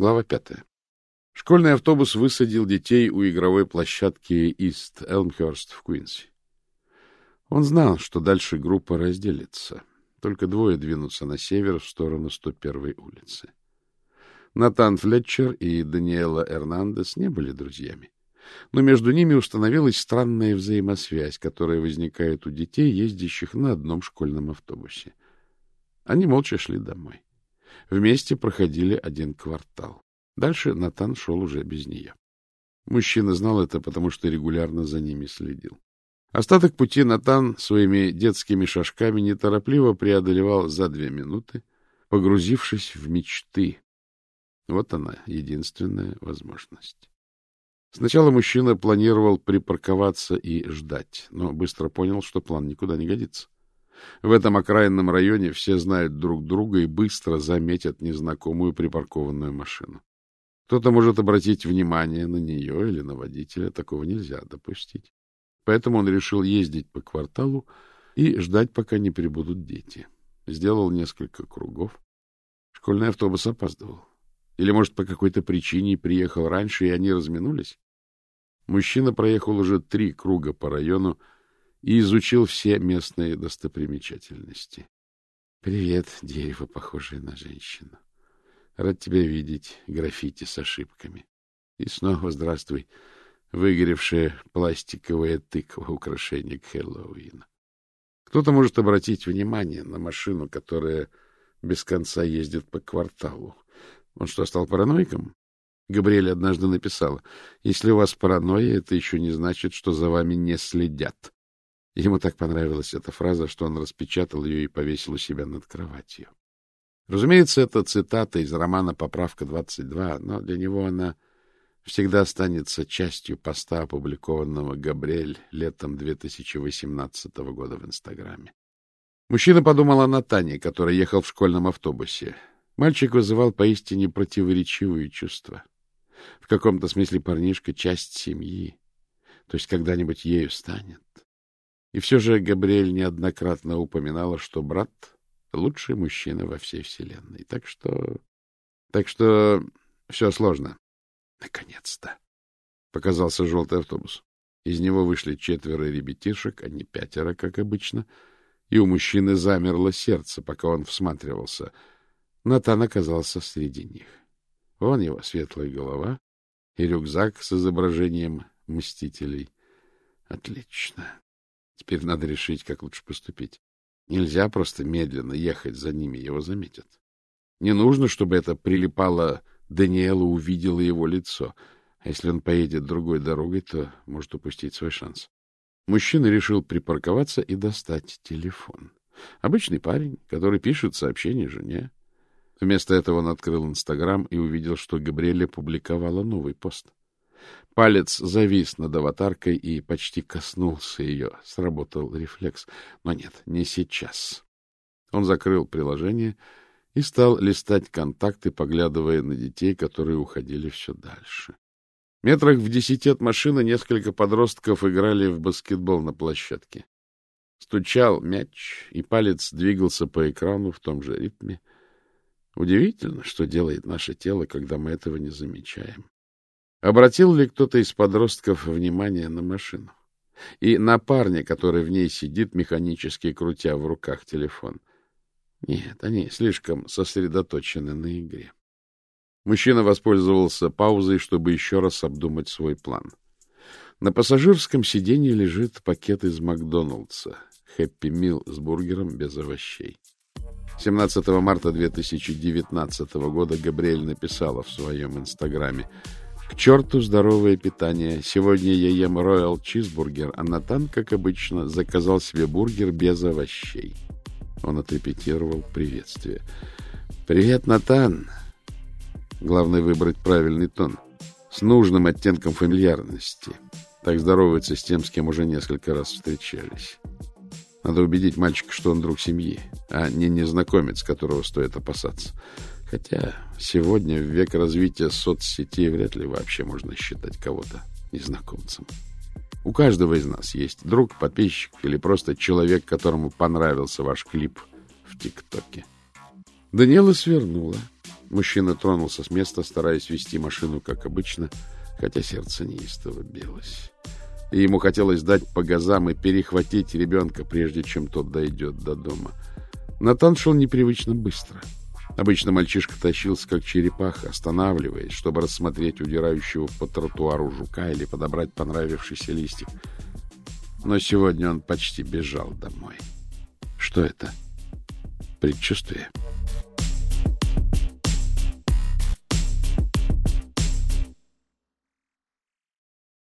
Глава пятая. Школьный автобус высадил детей у игровой площадки Ист Элмхерст в Куинси. Он знал, что дальше группа разделится. Только двое двинутся на север в сторону 101-й улицы. Натан Флетчер и Даниэла Эрнандес не были друзьями. Но между ними установилась странная взаимосвязь, которая возникает у детей, ездящих на одном школьном автобусе. Они молча шли домой. Вместе проходили один квартал. Дальше Натан шел уже без нее. Мужчина знал это, потому что регулярно за ними следил. Остаток пути Натан своими детскими шажками неторопливо преодолевал за две минуты, погрузившись в мечты. Вот она, единственная возможность. Сначала мужчина планировал припарковаться и ждать, но быстро понял, что план никуда не годится. В этом окраинном районе все знают друг друга и быстро заметят незнакомую припаркованную машину. Кто-то может обратить внимание на нее или на водителя, такого нельзя допустить. Поэтому он решил ездить по кварталу и ждать, пока не прибудут дети. Сделал несколько кругов. Школьный автобус опаздывал. Или, может, по какой-то причине приехал раньше, и они разминулись? Мужчина проехал уже три круга по району и изучил все местные достопримечательности. — Привет, дерево, похожее на женщину. Рад тебя видеть, граффити с ошибками. И снова здравствуй, выгоревшая пластиковая тыква украшение к Хэллоуину. Кто-то может обратить внимание на машину, которая без конца ездит по кварталу. Он что, стал параноиком? Габриэль однажды написала, если у вас паранойя, это еще не значит, что за вами не следят. Ему так понравилась эта фраза, что он распечатал ее и повесил у себя над кроватью. Разумеется, это цитата из романа «Поправка 22», но для него она всегда останется частью поста, опубликованного Габриэль летом 2018 года в Инстаграме. Мужчина подумал о Натане, который ехал в школьном автобусе. Мальчик вызывал поистине противоречивые чувства. В каком-то смысле парнишка — часть семьи, то есть когда-нибудь ею станет. И все же Габриэль неоднократно упоминала, что брат — лучший мужчина во всей вселенной. Так что... Так что все сложно. Наконец-то! Показался желтый автобус. Из него вышли четверо ребятишек, а не пятеро, как обычно, и у мужчины замерло сердце, пока он всматривался. Натан оказался среди них. Вон его светлая голова и рюкзак с изображением мстителей. Отлично. Теперь надо решить, как лучше поступить. Нельзя просто медленно ехать за ними, его заметят. Не нужно, чтобы это прилипало Даниэлу, увидела его лицо. А если он поедет другой дорогой, то может упустить свой шанс. Мужчина решил припарковаться и достать телефон. Обычный парень, который пишет сообщение жене. Вместо этого он открыл Инстаграм и увидел, что Габриэля публиковала новый пост. Палец завис над аватаркой и почти коснулся ее. Сработал рефлекс. Но нет, не сейчас. Он закрыл приложение и стал листать контакты, поглядывая на детей, которые уходили все дальше. Метрах в десяти от машины несколько подростков играли в баскетбол на площадке. Стучал мяч, и палец двигался по экрану в том же ритме. Удивительно, что делает наше тело, когда мы этого не замечаем. Обратил ли кто-то из подростков внимание на машину? И на парня, который в ней сидит, механически крутя в руках телефон. Нет, они слишком сосредоточены на игре. Мужчина воспользовался паузой, чтобы еще раз обдумать свой план. На пассажирском сиденье лежит пакет из Макдоналдса. Хэппи Мил с бургером без овощей. 17 марта 2019 года Габриэль написала в своем инстаграме «К черту здоровое питание. Сегодня я ем роял чизбургер, а Натан, как обычно, заказал себе бургер без овощей». Он отрепетировал приветствие. «Привет, Натан!» Главное выбрать правильный тон. С нужным оттенком фамильярности. Так здоровается с тем, с кем уже несколько раз встречались. Надо убедить мальчика, что он друг семьи, а не незнакомец, которого стоит опасаться. Хотя сегодня, в век развития соцсетей, вряд ли вообще можно считать кого-то незнакомцем. У каждого из нас есть друг, подписчик или просто человек, которому понравился ваш клип в ТикТоке. Даниэла свернула Мужчина тронулся с места, стараясь вести машину, как обычно, хотя сердце неистово билось. И ему хотелось дать по газам и перехватить ребенка, прежде чем тот дойдет до дома. Натан шел непривычно быстро. Обычно мальчишка тащился, как черепаха, останавливаясь, чтобы рассмотреть удирающего по тротуару жука или подобрать понравившийся листик. Но сегодня он почти бежал домой. Что это? Предчувствие.